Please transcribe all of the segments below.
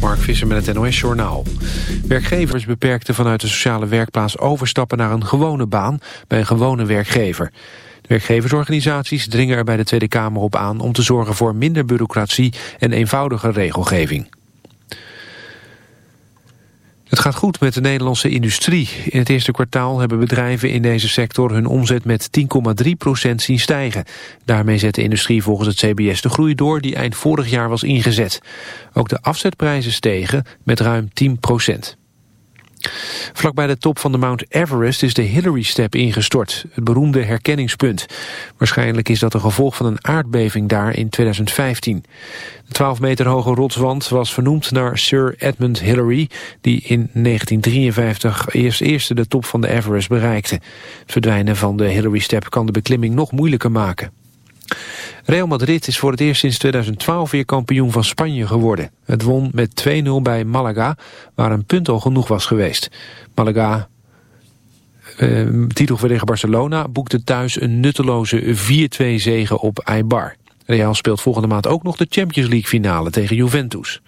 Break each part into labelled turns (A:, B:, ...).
A: Mark Visser met het NOS Journaal. Werkgevers beperkten vanuit de sociale werkplaats overstappen naar een gewone baan bij een gewone werkgever. De werkgeversorganisaties dringen er bij de Tweede Kamer op aan om te zorgen voor minder bureaucratie en eenvoudige regelgeving. Het gaat goed met de Nederlandse industrie. In het eerste kwartaal hebben bedrijven in deze sector hun omzet met 10,3% zien stijgen. Daarmee zet de industrie volgens het CBS de groei door die eind vorig jaar was ingezet. Ook de afzetprijzen stegen met ruim 10 Vlakbij de top van de Mount Everest is de Hillary Step ingestort, het beroemde herkenningspunt. Waarschijnlijk is dat een gevolg van een aardbeving daar in 2015. De 12 meter hoge rotswand was vernoemd naar Sir Edmund Hillary, die in 1953 eerst eerste de top van de Everest bereikte. Het verdwijnen van de Hillary Step kan de beklimming nog moeilijker maken. Real Madrid is voor het eerst sinds 2012 weer kampioen van Spanje geworden. Het won met 2-0 bij Malaga, waar een punt al genoeg was geweest. Malaga, eh, titel tegen Barcelona, boekte thuis een nutteloze 4-2 zege op Eibar. Real speelt volgende maand ook nog de Champions League finale tegen Juventus.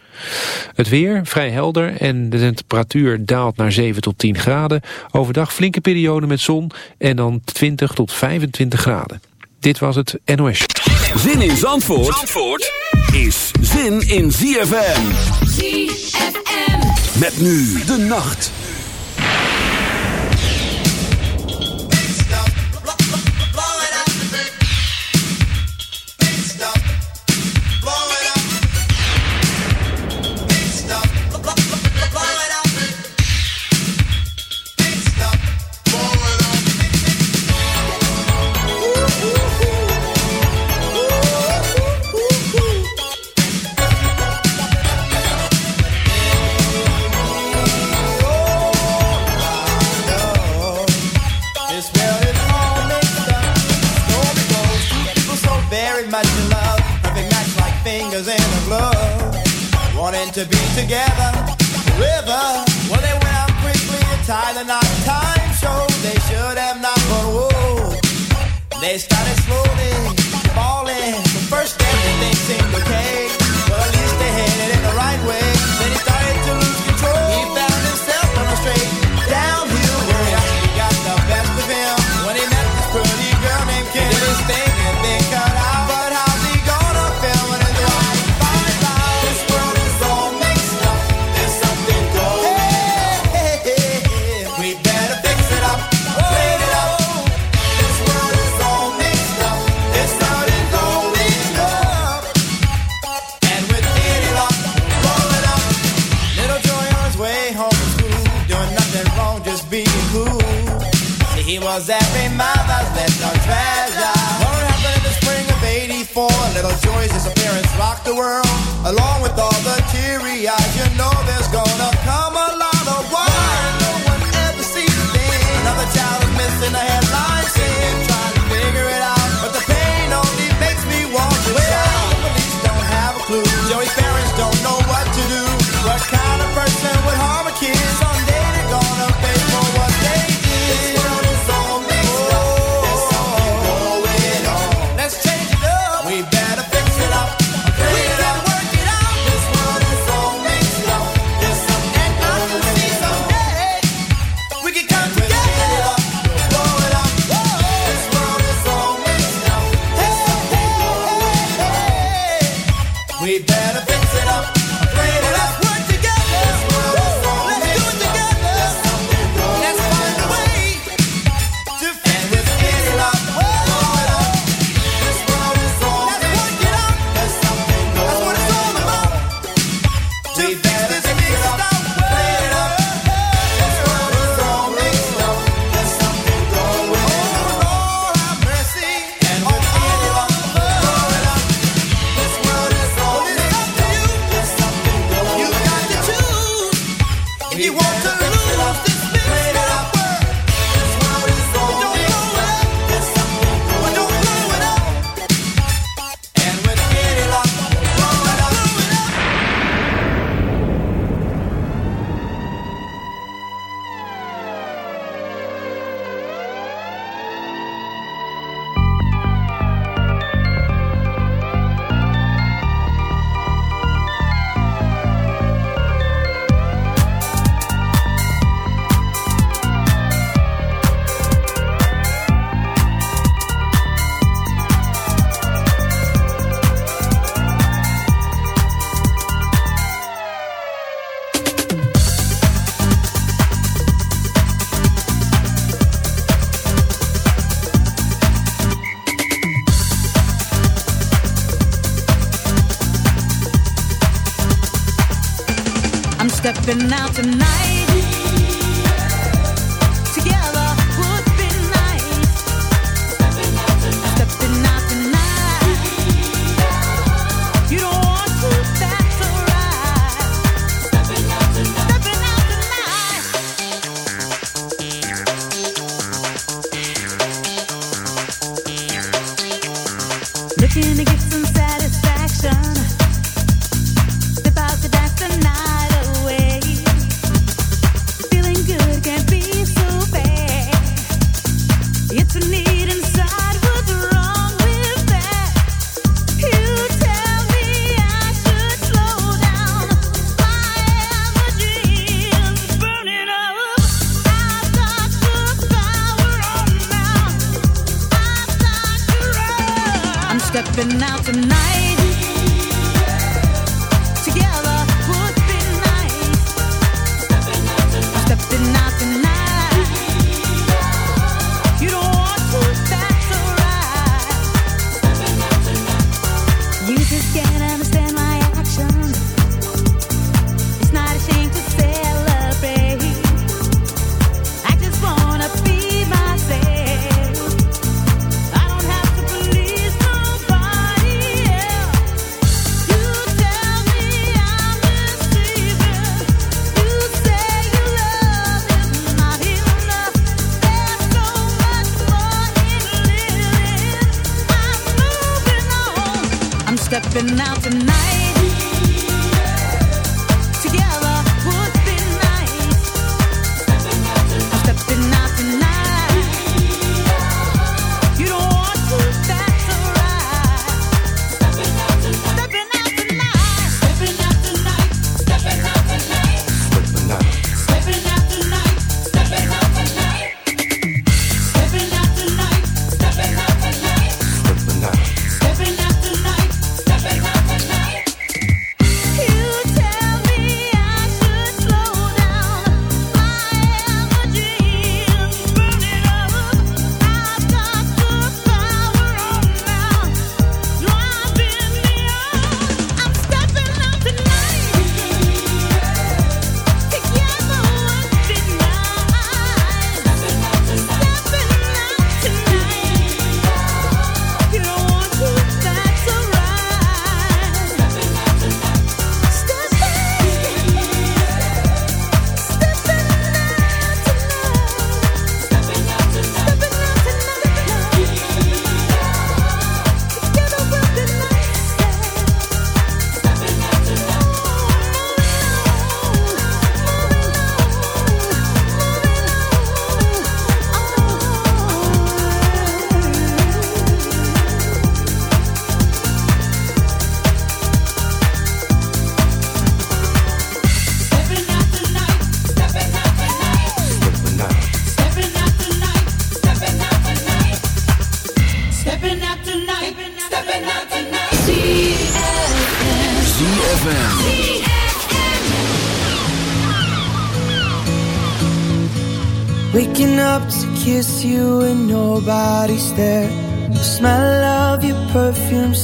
A: Het weer vrij helder en de temperatuur daalt naar 7 tot 10 graden. Overdag flinke periode met zon en dan 20 tot 25 graden. Dit was het NOS.
B: Zin in Zandvoort, Zandvoort is zin in ZFM.
C: ZFM.
B: Met nu de nacht.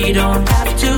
D: we don't have to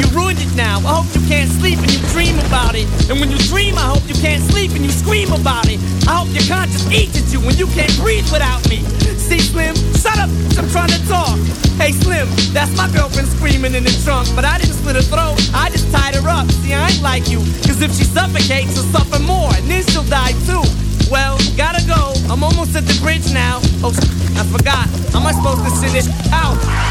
E: Now. I hope you can't sleep and you dream about it. And when you dream, I hope you can't sleep and you scream about it. I hope your conscience eats at you when you can't breathe without me. See, Slim, shut up. I'm trying to talk. Hey, Slim, that's my girlfriend screaming in the trunk. But I didn't slit her throat. I just tied her up. See, I ain't like you. Cause if she suffocates, she'll suffer more. And then she'll die too. Well, gotta go. I'm almost at the bridge now. Oh, I forgot. Am I supposed to send out?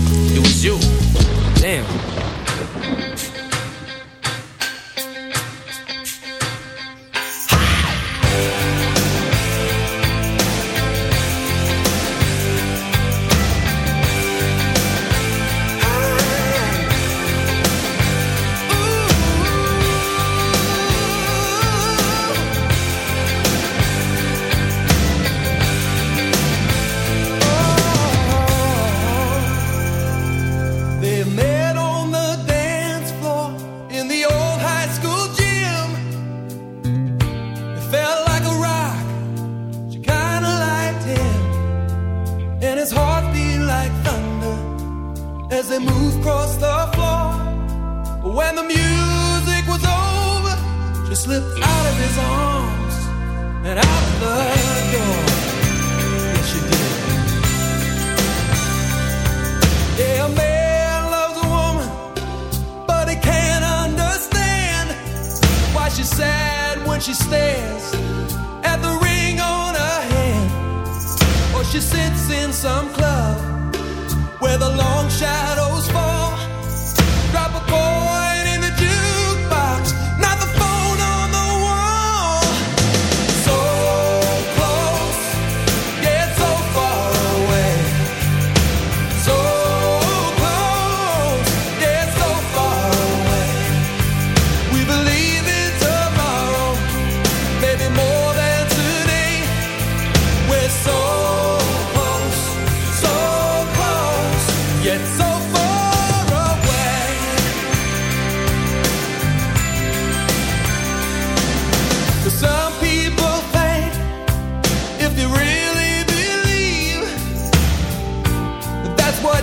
E: it was you. Damn.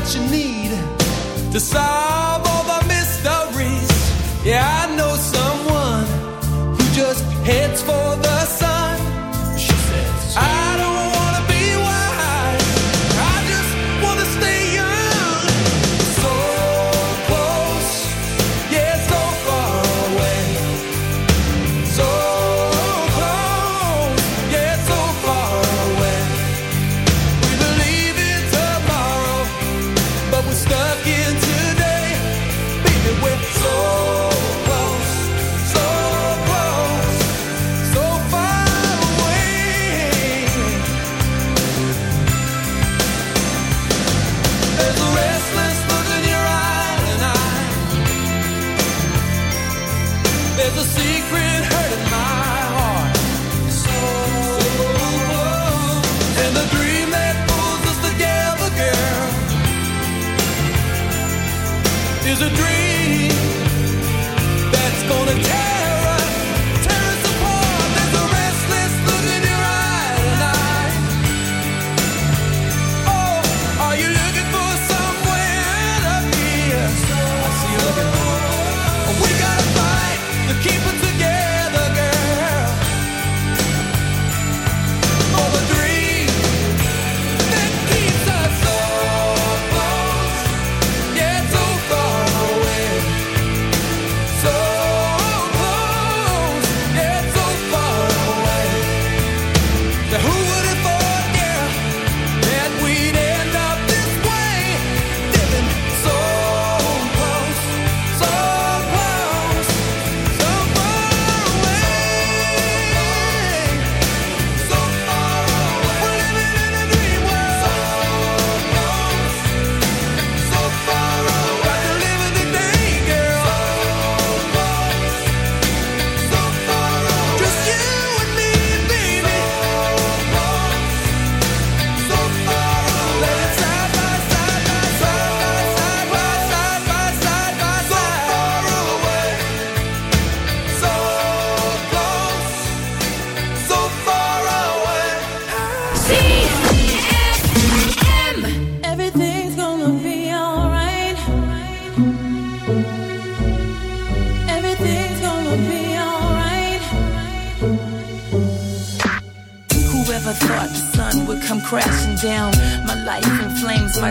F: What you need. To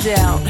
G: doubt.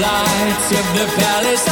H: lights of the palace.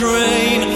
H: train.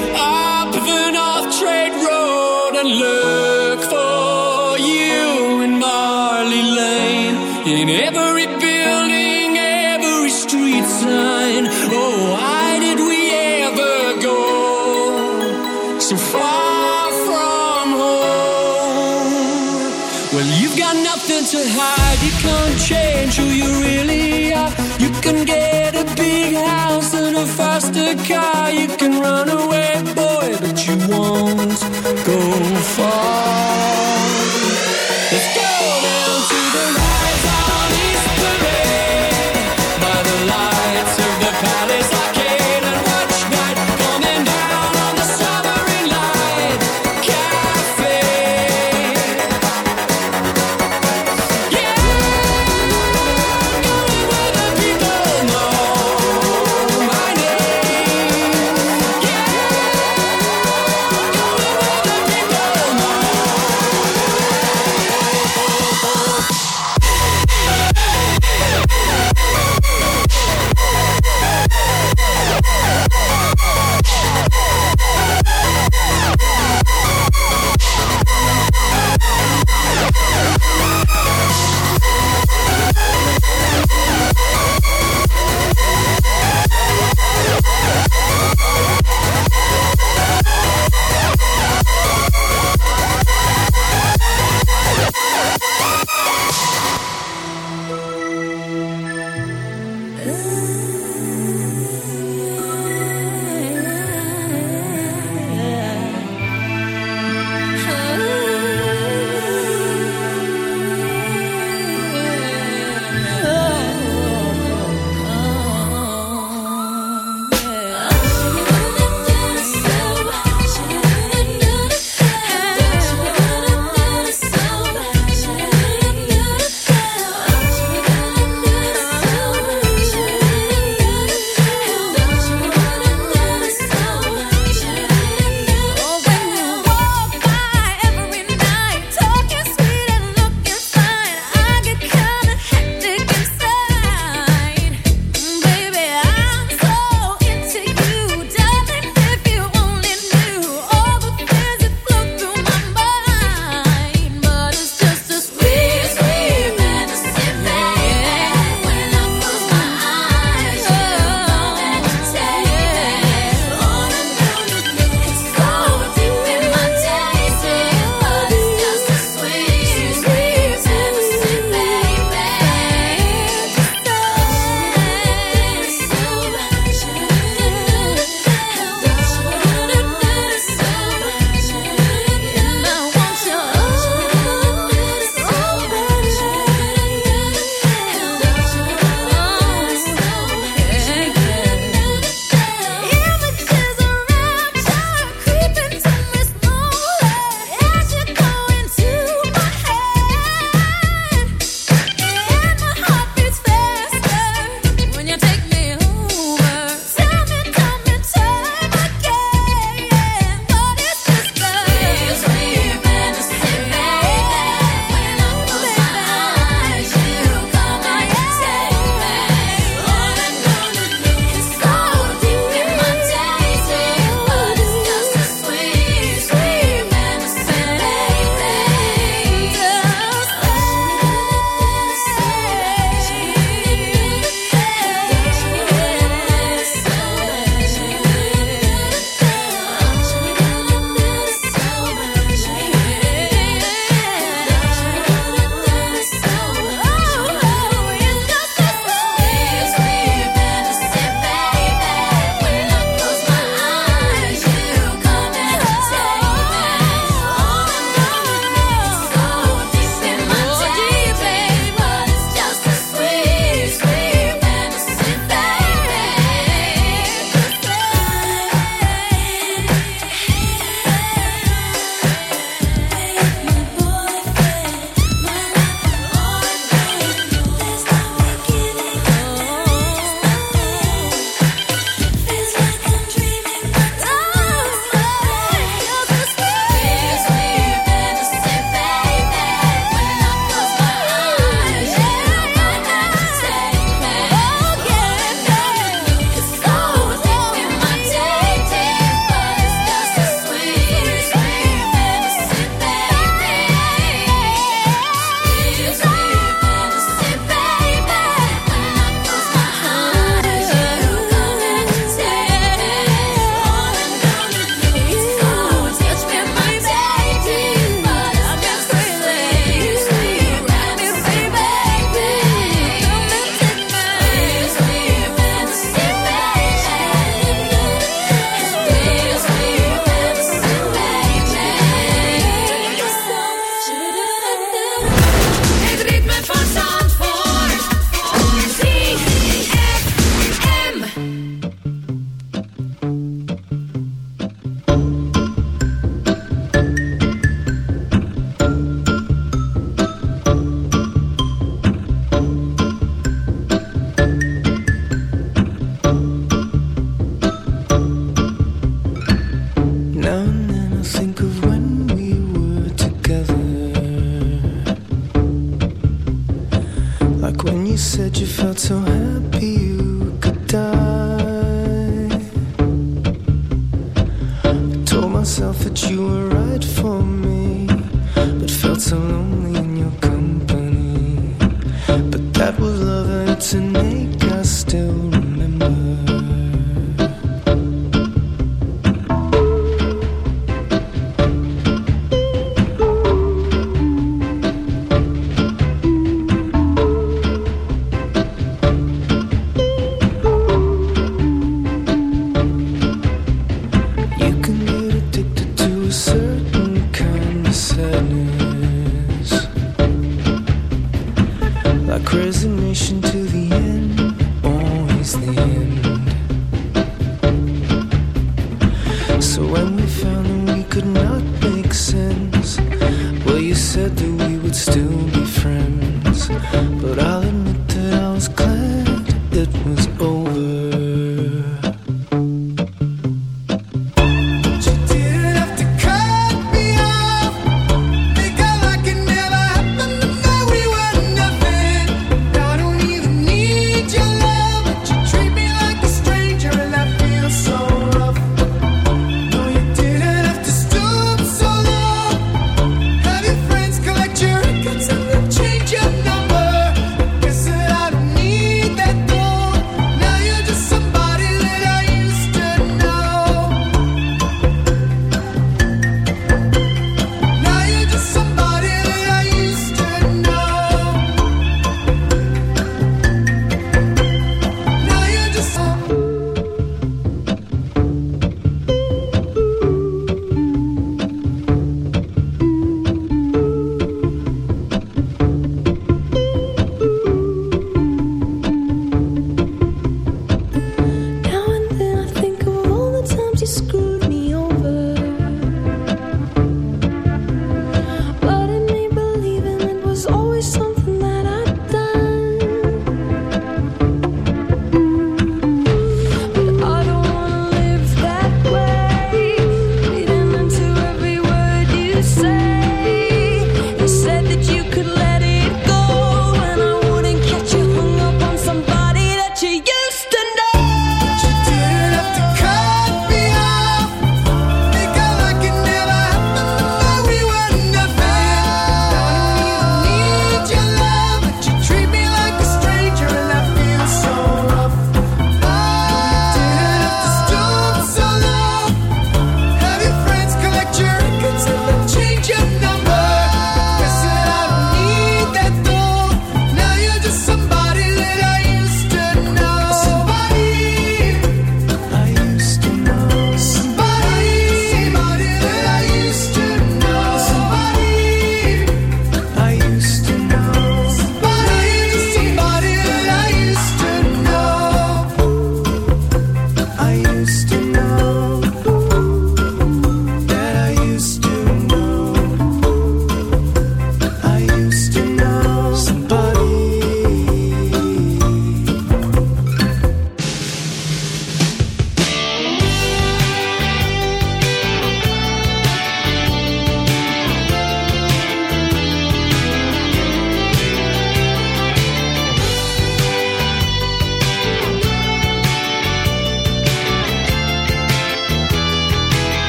H: You
I: were right for me, but felt so lonely in your company. But that was love and it's